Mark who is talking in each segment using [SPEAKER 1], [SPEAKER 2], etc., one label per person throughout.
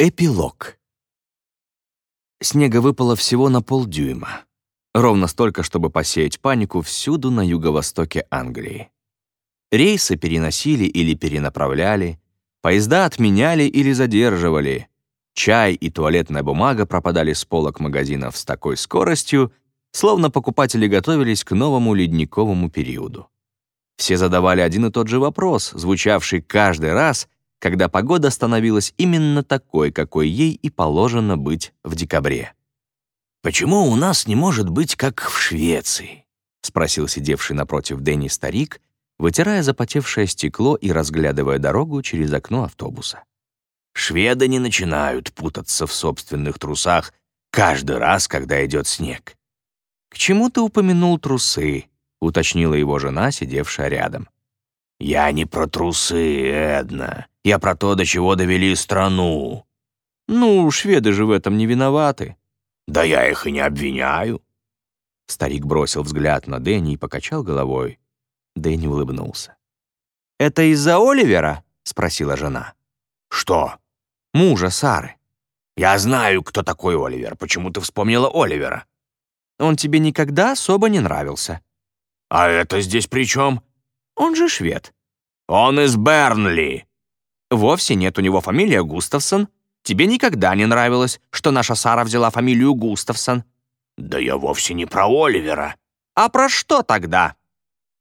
[SPEAKER 1] Эпилог. Снега выпало всего на полдюйма. Ровно столько, чтобы посеять панику всюду на юго-востоке Англии. Рейсы переносили или перенаправляли, поезда отменяли или задерживали. Чай и туалетная бумага пропадали с полок магазинов с такой скоростью, словно покупатели готовились к новому ледниковому периоду. Все задавали один и тот же вопрос, звучавший каждый раз — когда погода становилась именно такой, какой ей и положено быть в декабре.
[SPEAKER 2] «Почему у нас не может быть как в Швеции?»
[SPEAKER 1] — спросил сидевший напротив Дэнни старик, вытирая запотевшее стекло и разглядывая дорогу через окно автобуса.
[SPEAKER 2] «Шведы не начинают путаться в собственных трусах каждый раз, когда идет снег».
[SPEAKER 1] «К чему ты упомянул трусы?» — уточнила его жена, сидевшая рядом.
[SPEAKER 2] «Я не про трусы, Эдна. Я про то, до чего довели страну».
[SPEAKER 1] «Ну, шведы же в этом не виноваты».
[SPEAKER 2] «Да я их и не обвиняю».
[SPEAKER 1] Старик бросил взгляд на Дэнни и покачал головой. Дэнни улыбнулся. «Это из-за Оливера?» — спросила жена.
[SPEAKER 2] «Что?»
[SPEAKER 1] «Мужа Сары».
[SPEAKER 2] «Я знаю, кто такой Оливер. Почему ты вспомнила Оливера?»
[SPEAKER 1] «Он тебе никогда особо не нравился».
[SPEAKER 2] «А это здесь при чем?»
[SPEAKER 1] Он же швед».
[SPEAKER 2] «Он из Бернли».
[SPEAKER 1] «Вовсе нет, у него фамилия Густавсон. Тебе никогда не нравилось, что наша Сара взяла фамилию Густавсон».
[SPEAKER 2] «Да я вовсе не про Оливера».
[SPEAKER 1] «А про что тогда?»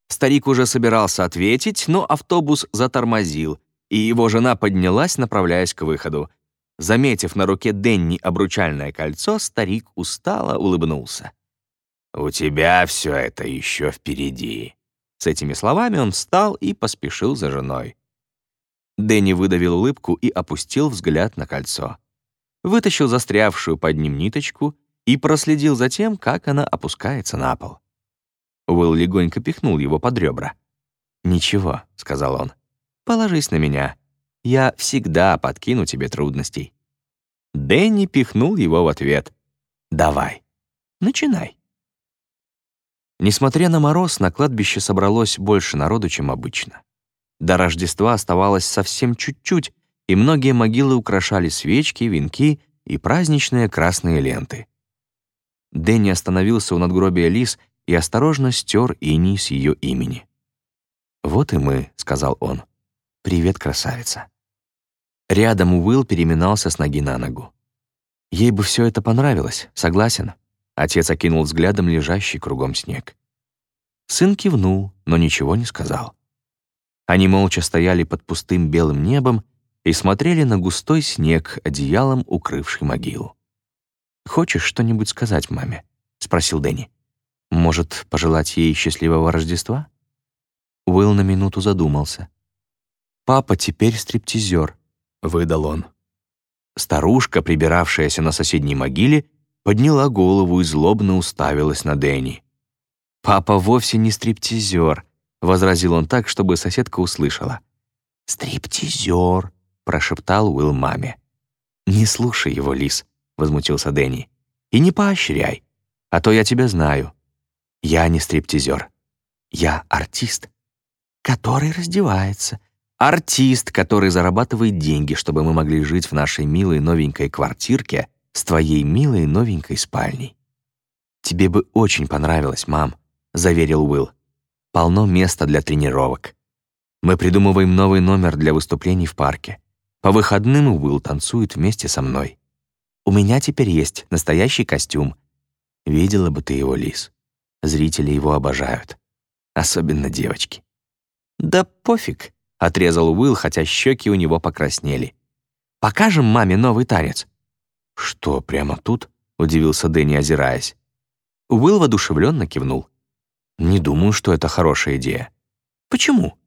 [SPEAKER 1] Старик уже собирался ответить, но автобус затормозил, и его жена поднялась, направляясь к выходу. Заметив на руке Денни обручальное кольцо, старик устало улыбнулся.
[SPEAKER 2] «У тебя все это еще впереди»,
[SPEAKER 1] с этими словами он встал и поспешил за женой. Дэнни выдавил улыбку и опустил взгляд на кольцо. Вытащил застрявшую под ним ниточку и проследил за тем, как она опускается на пол. Уилл легонько пихнул его под ребра. «Ничего», — сказал он, — «положись на меня. Я всегда подкину тебе трудностей». Дэнни пихнул его в ответ. «Давай, начинай». Несмотря на мороз, на кладбище собралось больше народу, чем обычно. До Рождества оставалось совсем чуть-чуть, и многие могилы украшали свечки, венки и праздничные красные ленты. Дэнни остановился у надгробия Лис и осторожно стер иней с ее имени. «Вот и мы», — сказал он. «Привет, красавица». Рядом Уилл переминался с ноги на ногу. Ей бы все это понравилось, согласен. Отец окинул взглядом лежащий кругом снег. Сын кивнул, но ничего не сказал. Они молча стояли под пустым белым небом и смотрели на густой снег, одеялом укрывший могилу. «Хочешь что-нибудь сказать маме?» — спросил Дэнни. «Может, пожелать ей счастливого Рождества?» Уилл на минуту задумался. «Папа теперь стриптизер», — выдал он. Старушка, прибиравшаяся на соседней могиле, подняла голову и злобно уставилась на Дэнни. «Папа вовсе не стриптизер», — возразил он так, чтобы соседка услышала.
[SPEAKER 2] «Стриптизер», —
[SPEAKER 1] прошептал Уилл маме. «Не слушай его, Лис», — возмутился Дэнни. «И не поощряй, а то я тебя знаю. Я не стриптизер. Я артист, который раздевается. Артист, который зарабатывает деньги, чтобы мы могли жить в нашей милой новенькой квартирке с твоей милой новенькой спальней. Тебе бы очень понравилось, мам», — заверил Уилл. «Полно места для тренировок. Мы придумываем новый номер для выступлений в парке. По выходным Уилл танцует вместе со мной. У меня теперь есть настоящий костюм. Видела бы ты его, Лис. Зрители его обожают. Особенно девочки». «Да пофиг», — отрезал Уилл, хотя щеки у него покраснели. «Покажем маме новый танец». «Что, прямо тут?» — удивился Дэнни, озираясь. Уилл воодушевленно кивнул. «Не думаю, что это хорошая идея». «Почему?»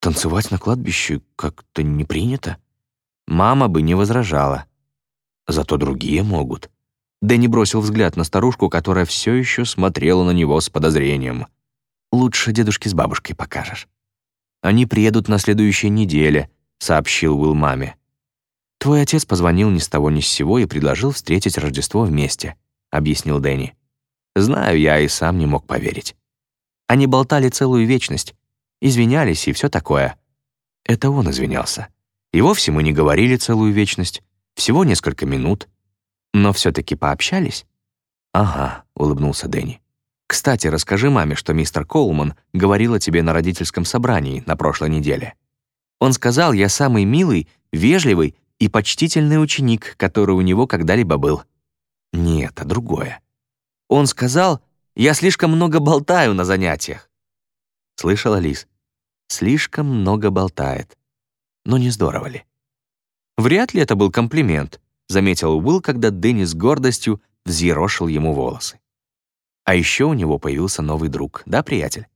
[SPEAKER 1] «Танцевать на кладбище как-то не принято». Мама бы не возражала. Зато другие могут. Дэнни бросил взгляд на старушку, которая все еще смотрела на него с подозрением. «Лучше дедушке с бабушкой покажешь». «Они приедут на следующей неделе», — сообщил Уилл маме. «Твой отец позвонил ни с того ни с сего и предложил встретить Рождество вместе», — объяснил Дэнни. Знаю, я и сам не мог поверить. Они болтали целую вечность, извинялись и все такое. Это он извинялся. И вовсе мы не говорили целую вечность. Всего несколько минут. Но все-таки пообщались?» «Ага», — улыбнулся Дэнни. «Кстати, расскажи маме, что мистер Коулман говорил о тебе на родительском собрании на прошлой неделе. Он сказал, я самый милый, вежливый и почтительный ученик, который у него когда-либо был. Нет, а другое. Он сказал, я слишком много болтаю на занятиях. Слышала, Лис? Слишком много болтает. Но не здорово ли? Вряд ли это был комплимент, заметил Уилл, когда Дэнни с гордостью взъерошил ему волосы. А еще у него появился новый друг, да, приятель?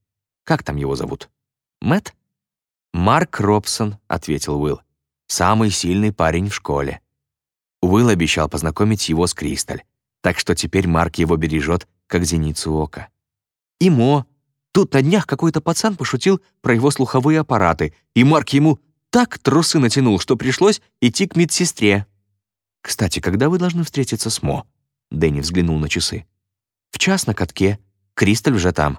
[SPEAKER 1] Как там его зовут? Мэт? Марк Робсон, ответил Уилл. Самый сильный парень в школе. Уилл обещал познакомить его с Кристаль, так что теперь Марк его бережет, как зеницу ока. И Мо. Тут на днях какой-то пацан пошутил про его слуховые аппараты, и Марк ему так трусы натянул, что пришлось идти к медсестре. «Кстати, когда вы должны встретиться с Мо?» Дэнни взглянул на часы. «В час на катке. Кристаль уже там».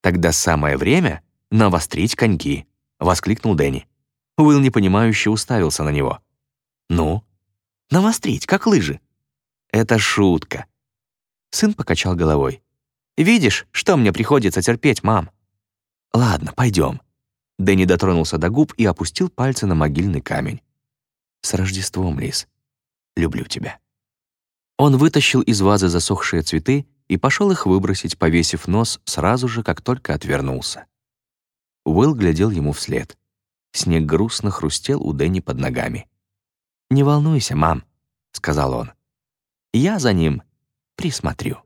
[SPEAKER 1] «Тогда самое время навострить коньки», — воскликнул Дэнни. Уилл непонимающе уставился на него. «Ну?» «Навострить, как лыжи». «Это шутка». Сын покачал головой. «Видишь, что мне приходится терпеть, мам?» «Ладно, пойдем». Дэнни дотронулся до губ и опустил пальцы на могильный камень. «С Рождеством, Лис. Люблю тебя». Он вытащил из вазы засохшие цветы и пошел их выбросить, повесив нос сразу же, как только отвернулся. Уилл глядел ему вслед. Снег грустно хрустел у Дэнни под ногами. «Не волнуйся, мам», — сказал он. «Я за ним присмотрю».